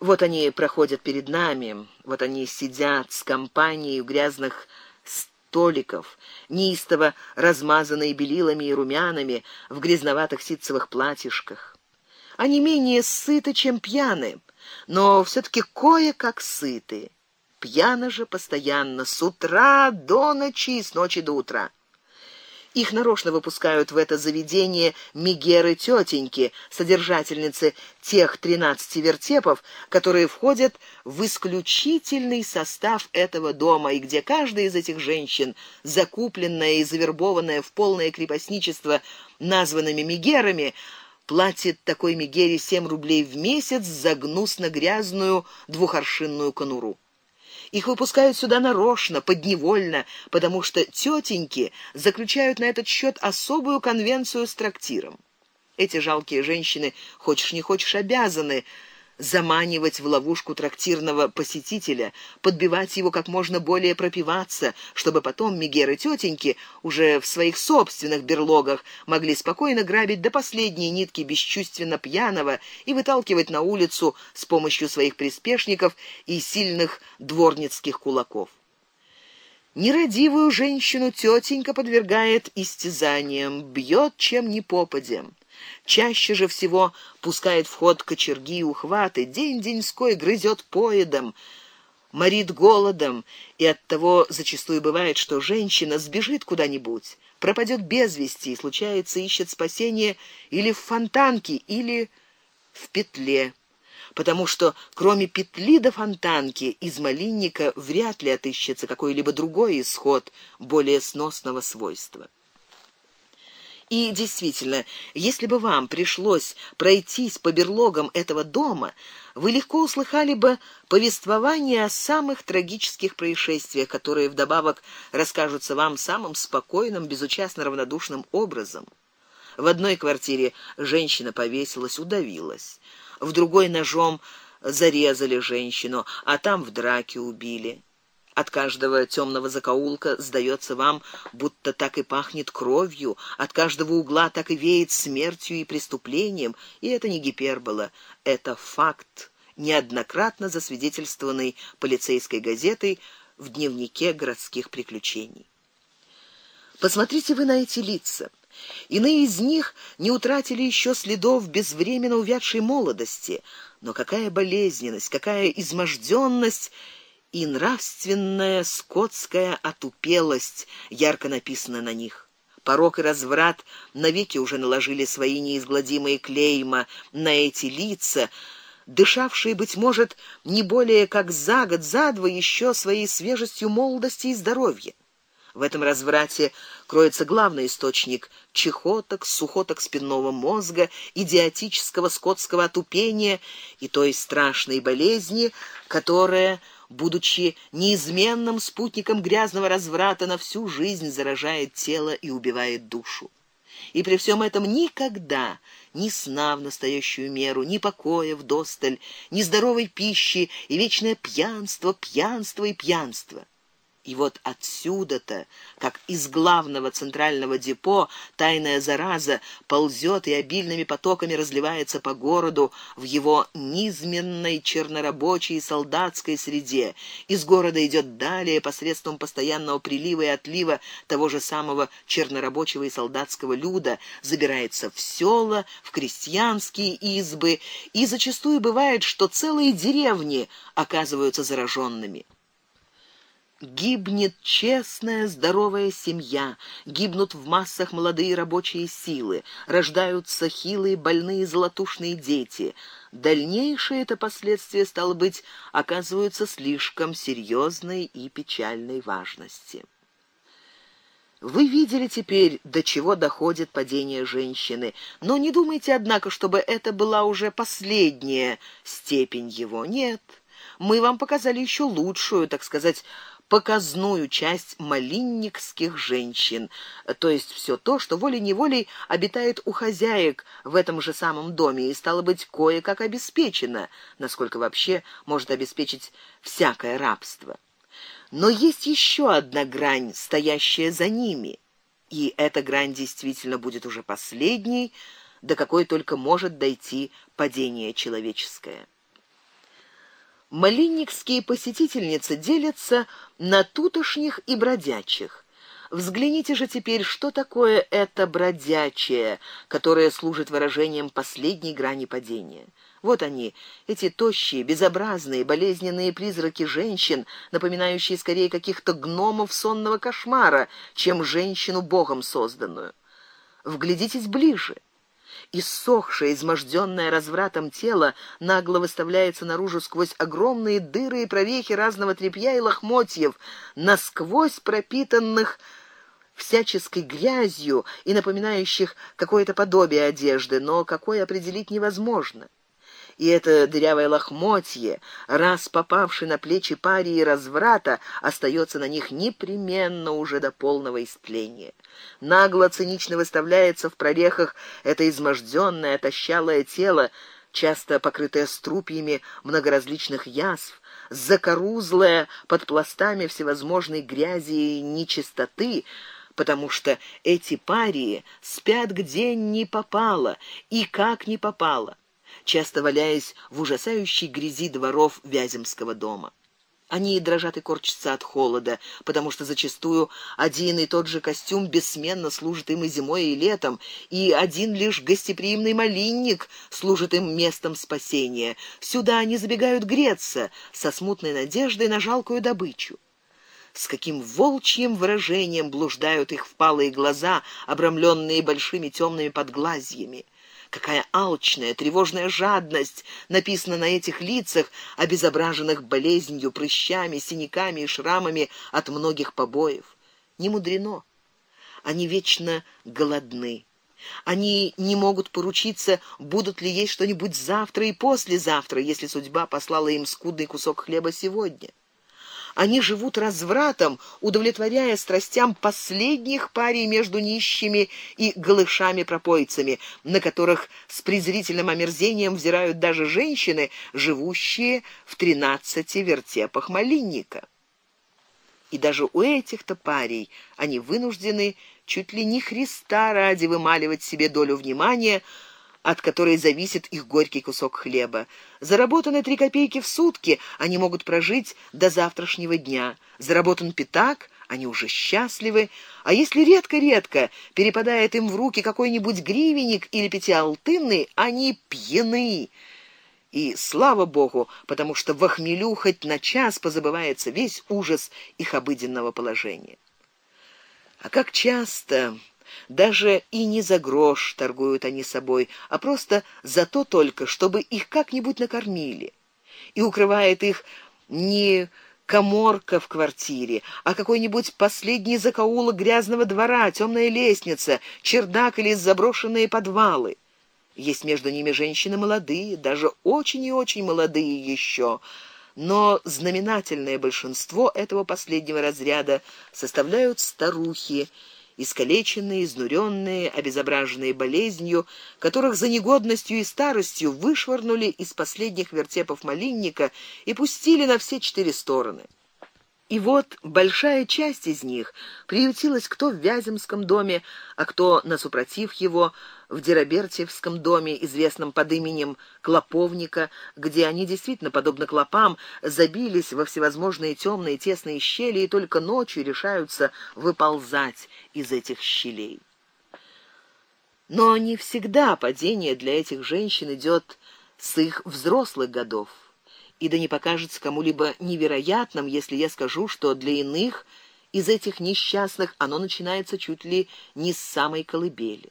Вот они проходят перед нами, вот они сидят с компанией грязных столиков, неистово размазанные белилами и румянами в грязноватых ситцевых платьишках. Они менее сыты, чем пьяны, но все таки кое-как сыты. Пьяны же постоянно с утра до ночи, с ночи до утра. Их нарочно выпускают в это заведение мигеры тетеньки, содержательницы тех тринадцати вертепов, которые входят в исключительный состав этого дома, и где каждая из этих женщин, закупленная и завербованная в полное крепостничество названными мигерами, платит такой мигере семь рублей в месяц за гнусно-грязную двухоршинную конуру. Их выпускают сюда нарочно, подневольно, потому что тетеньки заключают на этот счет особую конвенцию с трактиром. Эти жалкие женщины, хочешь не хочешь, обязаны заманивать в ловушку трактирного посетителя, подбивать его как можно более пропиваться, чтобы потом мигеры тетеньки уже в своих собственных берлогах могли спокойно грабить до последней нитки бесчувственно пьяного и выталкивать на улицу с помощью своих приспешников и сильных дворницких кулаков. Нерадивую женщину тетенька подвергает истязаниям, бьет чем ни попадя. Чаще же всего пускает в ход кочерги и ухваты, день-деньской грызет поедом, морит голодом, и от того зачастую бывает, что женщина сбежит куда-нибудь, пропадет без вести, и случается ищет спасение или в фонтанке, или в петле потому что кроме петли до фонтанки из малинника вряд ли отыщется какой-либо другой исход более сносного свойства. И действительно, если бы вам пришлось пройтись по берлогам этого дома, вы легко услыхали бы повествование о самых трагических происшествиях, которые вдобавок расскажутся вам самым спокойным, безучастно равнодушным образом. В одной квартире женщина повесилась, удавилась, в другой ножом зарезали женщину, а там в драке убили. От каждого темного закоулка сдается вам, будто так и пахнет кровью, от каждого угла так и веет смертью и преступлением, и это не гипербола, это факт, неоднократно засвидетельствованный полицейской газетой в дневнике городских приключений. Посмотрите вы на эти лица. Иные из них не утратили еще следов безвременно увядшей молодости, но какая болезненность, какая изможденность и нравственная скотская отупелость ярко написаны на них. Порок и разврат навеки уже наложили свои неизгладимые клейма на эти лица, дышавшие быть может не более как за год, за два еще своей свежестью молодости и здоровья. В этом разврате кроется главный источник чехоток, сухоток спинного мозга, идиотического скотского отупения и той страшной болезни, которая будучи неизменным спутником грязного разврата, на всю жизнь заражает тело и убивает душу. И при всем этом никогда ни сна в настоящую меру, ни покоя в досталь, ни здоровой пищи и вечное пьянство, пьянство и пьянство. И вот отсюда-то, как из главного центрального депо, тайная зараза ползет и обильными потоками разливается по городу в его низменной чернорабочей и солдатской среде. Из города идет далее посредством постоянного прилива и отлива того же самого чернорабочего и солдатского люда, забирается в села, в крестьянские избы, и зачастую бывает, что целые деревни оказываются зараженными. Гибнет честная, здоровая семья, гибнут в массах молодые рабочие силы, рождаются хилые, больные, золотушные дети. Дальнейшие это последствия стало быть оказываются слишком серьезной и печальной важности. Вы видели теперь, до чего доходит падение женщины, но не думайте, однако, чтобы это была уже последняя степень его. Нет, мы вам показали еще лучшую, так сказать, показную часть малинникских женщин, то есть все то, что волей-неволей обитает у хозяек в этом же самом доме и стало быть кое-как обеспечено, насколько вообще может обеспечить всякое рабство. Но есть еще одна грань, стоящая за ними, и эта грань действительно будет уже последней, до какой только может дойти падение человеческое. Малинникские посетительницы делятся на тутошних и бродячих. Взгляните же теперь, что такое это бродячее, которое служит выражением последней грани падения. Вот они, эти тощие, безобразные, болезненные призраки женщин, напоминающие скорее каких-то гномов сонного кошмара, чем женщину Богом созданную. Вглядитесь ближе. Иссохшее, изможденное развратом тело нагло выставляется наружу сквозь огромные дыры и прорехи разного тряпья и лохмотьев, насквозь пропитанных всяческой грязью и напоминающих какое-то подобие одежды, но какое определить невозможно и это дырявое лохмотье, раз попавший на плечи парии разврата, остается на них непременно уже до полного истления. Нагло цинично выставляется в прорехах это изможденное, отощалое тело, часто покрытое струпьями многоразличных язв, закорузлое под пластами всевозможной грязи и нечистоты, потому что эти парии спят где ни попало и как ни попало часто валяясь в ужасающей грязи дворов Вяземского дома. Они дрожат и корчатся от холода, потому что зачастую один и тот же костюм бессменно служит им и зимой, и летом, и один лишь гостеприимный малинник служит им местом спасения. Сюда они забегают греться со смутной надеждой на жалкую добычу. С каким волчьим выражением блуждают их впалые глаза, обрамленные большими темными подглазьями. Какая алчная, тревожная жадность написана на этих лицах, обезображенных болезнью, прыщами, синяками и шрамами от многих побоев. Не мудрено. Они вечно голодны. Они не могут поручиться, будут ли есть что-нибудь завтра и послезавтра, если судьба послала им скудный кусок хлеба сегодня. Они живут развратом, удовлетворяя страстям последних парей между нищими и голышами-пропойцами, на которых с презрительным омерзением взирают даже женщины, живущие в тринадцати вертепах малинника. И даже у этих-то парей они вынуждены чуть ли не Христа ради вымаливать себе долю внимания, от которой зависит их горький кусок хлеба. Заработаны три копейки в сутки, они могут прожить до завтрашнего дня. Заработан пятак, они уже счастливы, а если редко-редко перепадает им в руки какой-нибудь гривенник или пятиалтынный, они пьяны. И слава богу, потому что в охмелю хоть на час позабывается весь ужас их обыденного положения. А как часто даже и не за грош торгуют они собой, а просто за то только, чтобы их как-нибудь накормили. И укрывает их не коморка в квартире, а какой-нибудь последний закоулок грязного двора, темная лестница, чердак или заброшенные подвалы. Есть между ними женщины молодые, даже очень и очень молодые еще, но знаменательное большинство этого последнего разряда составляют старухи, искалеченные, изнуренные, обезображенные болезнью, которых за негодностью и старостью вышвырнули из последних вертепов малинника и пустили на все четыре стороны. И вот большая часть из них приютилась кто в Вяземском доме, а кто, насупротив его, в Деробертьевском доме, известном под именем Клоповника, где они действительно, подобно клопам, забились во всевозможные темные тесные щели и только ночью решаются выползать из этих щелей. Но не всегда падение для этих женщин идет с их взрослых годов и да не покажется кому-либо невероятным, если я скажу, что для иных из этих несчастных оно начинается чуть ли не с самой колыбели.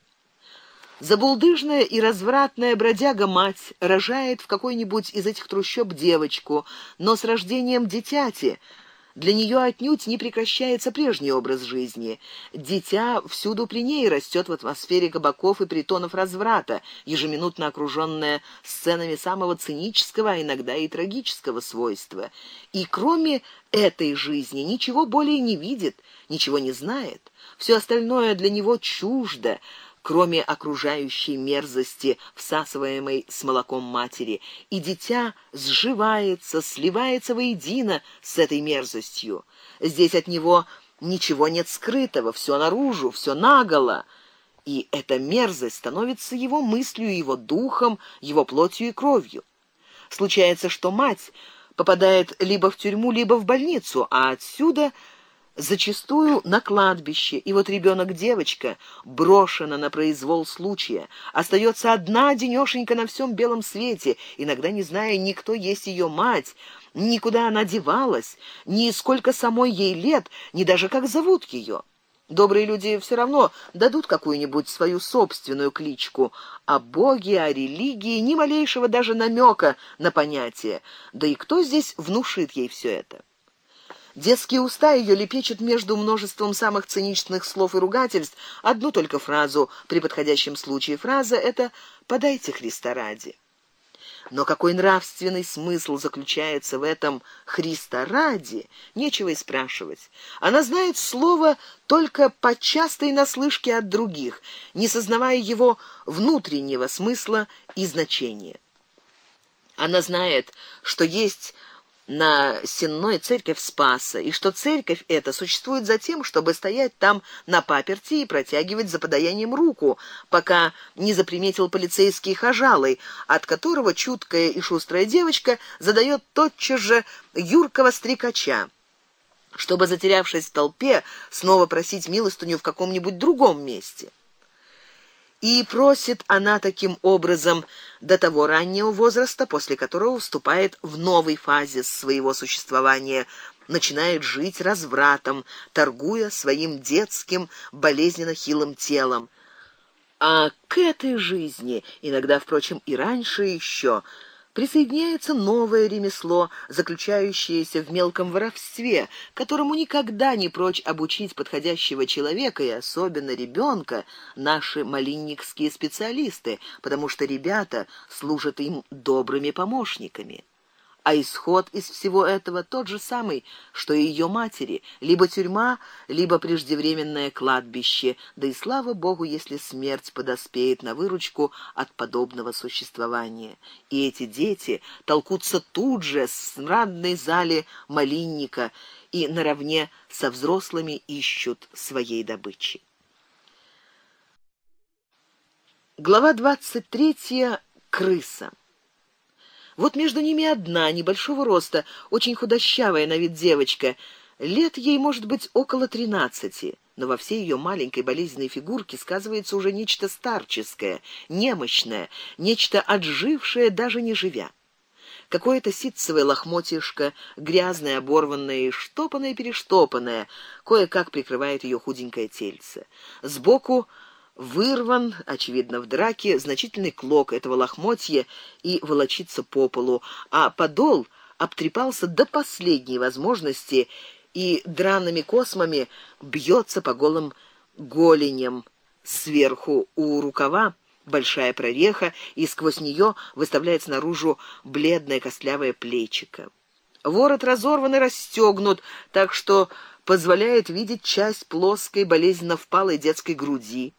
Забулдыжная и развратная бродяга-мать рожает в какой-нибудь из этих трущоб девочку, но с рождением дитяти – для нее отнюдь не прекращается прежний образ жизни. Дитя всюду при ней растет в атмосфере кабаков и притонов разврата, ежеминутно окруженное сценами самого цинического, а иногда и трагического свойства. И кроме этой жизни ничего более не видит, ничего не знает. Все остальное для него чуждо, кроме окружающей мерзости, всасываемой с молоком матери, и дитя сживается, сливается воедино с этой мерзостью. Здесь от него ничего нет скрытого, все наружу, все наголо, и эта мерзость становится его мыслью, его духом, его плотью и кровью. Случается, что мать попадает либо в тюрьму, либо в больницу, а отсюда зачастую на кладбище. И вот ребенок-девочка брошена на произвол случая, остается одна денешенька на всем белом свете, иногда не зная ни кто есть ее мать, ни куда она девалась, ни сколько самой ей лет, ни даже как зовут ее. Добрые люди все равно дадут какую-нибудь свою собственную кличку, а боги, о религии ни малейшего даже намека на понятие. Да и кто здесь внушит ей все это? Детские уста ее лепечут между множеством самых циничных слов и ругательств одну только фразу при подходящем случае. Фраза это «подайте Христа ради». Но какой нравственный смысл заключается в этом «Христа ради», нечего и спрашивать. Она знает слово только по частой наслышке от других, не сознавая его внутреннего смысла и значения. Она знает, что есть на Сенной церковь Спаса, и что церковь эта существует за тем, чтобы стоять там на паперти и протягивать за подаянием руку, пока не заприметил полицейский хожалый, от которого чуткая и шустрая девочка задает тотчас же юркого стрекача чтобы, затерявшись в толпе, снова просить милостыню в каком-нибудь другом месте. И просит она таким образом до того раннего возраста, после которого вступает в новой фазе своего существования, начинает жить развратом, торгуя своим детским болезненно хилым телом. А к этой жизни, иногда, впрочем, и раньше еще, присоединяется новое ремесло, заключающееся в мелком воровстве, которому никогда не прочь обучить подходящего человека и особенно ребенка наши малинникские специалисты, потому что ребята служат им добрыми помощниками а исход из всего этого тот же самый, что и ее матери, либо тюрьма, либо преждевременное кладбище, да и слава богу, если смерть подоспеет на выручку от подобного существования. И эти дети толкутся тут же в смрадной зале малинника и наравне со взрослыми ищут своей добычи. Глава двадцать третья. Крыса. Вот между ними одна, небольшого роста, очень худощавая на вид девочка. Лет ей, может быть, около тринадцати, но во всей ее маленькой болезненной фигурке сказывается уже нечто старческое, немощное, нечто отжившее, даже не живя. Какое-то ситцевое лохмотьишко, грязное, оборванное и штопанное-перештопанное, кое-как прикрывает ее худенькое тельце. Сбоку вырван, очевидно, в драке, значительный клок этого лохмотья и волочится по полу, а подол обтрепался до последней возможности и драными космами бьется по голым голеням. Сверху у рукава большая прореха, и сквозь нее выставляется наружу бледное костлявое плечико. Ворот разорван и расстегнут, так что позволяет видеть часть плоской болезненно впалой детской груди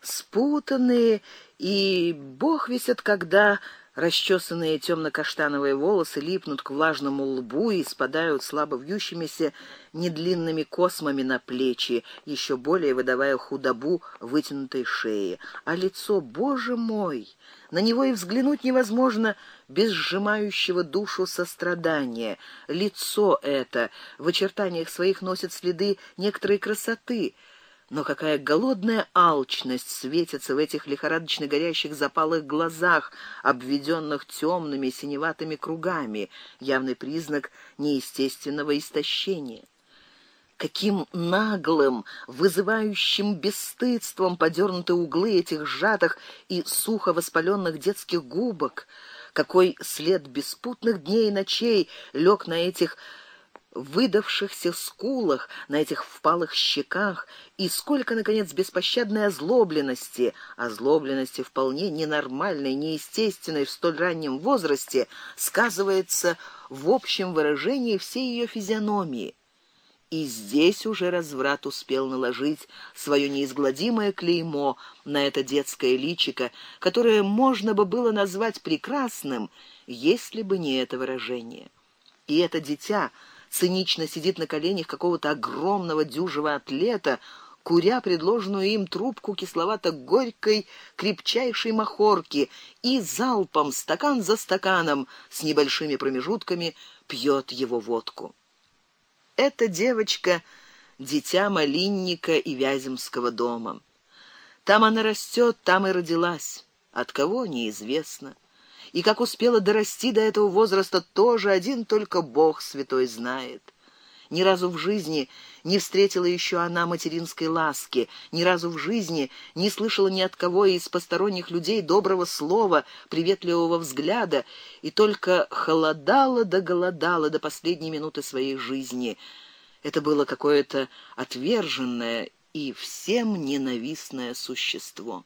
спутанные, и бог весит, когда расчесанные темно-каштановые волосы липнут к влажному лбу и спадают слабо вьющимися недлинными космами на плечи, еще более выдавая худобу вытянутой шеи. А лицо, боже мой, на него и взглянуть невозможно без сжимающего душу сострадания. Лицо это в очертаниях своих носит следы некоторой красоты — но какая голодная алчность светится в этих лихорадочно горящих запалых глазах, обведенных темными синеватыми кругами, явный признак неестественного истощения. Каким наглым, вызывающим бесстыдством подернуты углы этих сжатых и сухо воспаленных детских губок, какой след беспутных дней и ночей лег на этих выдавшихся скулах, на этих впалых щеках, и сколько, наконец, беспощадной озлобленности, озлобленности вполне ненормальной, неестественной в столь раннем возрасте, сказывается в общем выражении всей ее физиономии. И здесь уже разврат успел наложить свое неизгладимое клеймо на это детское личико, которое можно бы было назвать прекрасным, если бы не это выражение. И это дитя — цинично сидит на коленях какого-то огромного дюжего атлета, куря предложенную им трубку кисловато-горькой крепчайшей махорки и залпом, стакан за стаканом, с небольшими промежутками, пьет его водку. Эта девочка — дитя малинника и Вяземского дома. Там она растет, там и родилась. От кого — неизвестно. И как успела дорасти до этого возраста, тоже один только Бог святой знает. Ни разу в жизни не встретила еще она материнской ласки, ни разу в жизни не слышала ни от кого из посторонних людей доброго слова, приветливого взгляда, и только холодала да голодала до последней минуты своей жизни. Это было какое-то отверженное и всем ненавистное существо.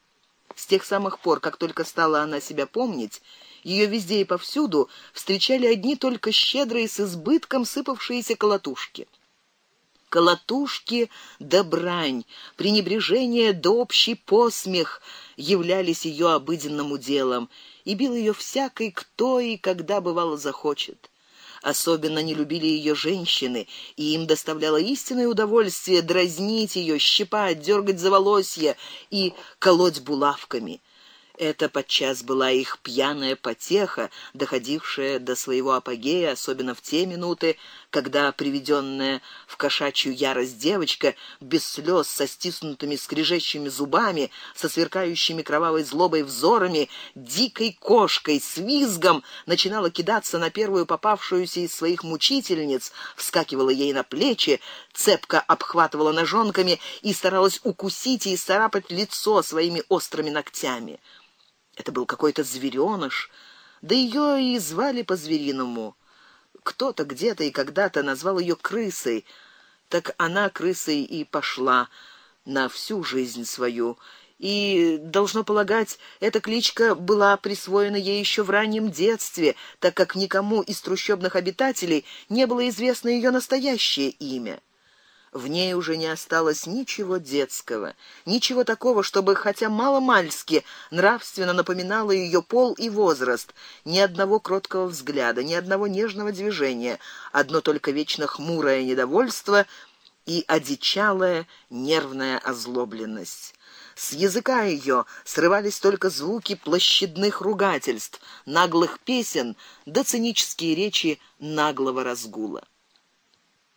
С тех самых пор, как только стала она себя помнить, ее везде и повсюду встречали одни только щедрые с избытком сыпавшиеся колотушки. Колотушки да брань, пренебрежение да общий посмех являлись ее обыденным делом, и бил ее всякий, кто и когда бывало захочет. Особенно не любили ее женщины, и им доставляло истинное удовольствие дразнить ее, щипать, дергать за волосья и колоть булавками. Это подчас была их пьяная потеха, доходившая до своего апогея, особенно в те минуты, когда приведенная в кошачью ярость девочка, без слез, со стиснутыми скрежещими зубами, со сверкающими кровавой злобой взорами, дикой кошкой, с визгом начинала кидаться на первую попавшуюся из своих мучительниц, вскакивала ей на плечи, цепко обхватывала ножонками и старалась укусить и исцарапать лицо своими острыми ногтями. Это был какой-то звереныш, да ее и звали по-звериному. Кто-то где-то и когда-то назвал ее крысой, так она крысой и пошла на всю жизнь свою. И, должно полагать, эта кличка была присвоена ей еще в раннем детстве, так как никому из трущобных обитателей не было известно ее настоящее имя. В ней уже не осталось ничего детского, ничего такого, чтобы хотя мало-мальски нравственно напоминало ее пол и возраст, ни одного кроткого взгляда, ни одного нежного движения, одно только вечно хмурое недовольство и одичалая нервная озлобленность. С языка ее срывались только звуки площадных ругательств, наглых песен да цинические речи наглого разгула.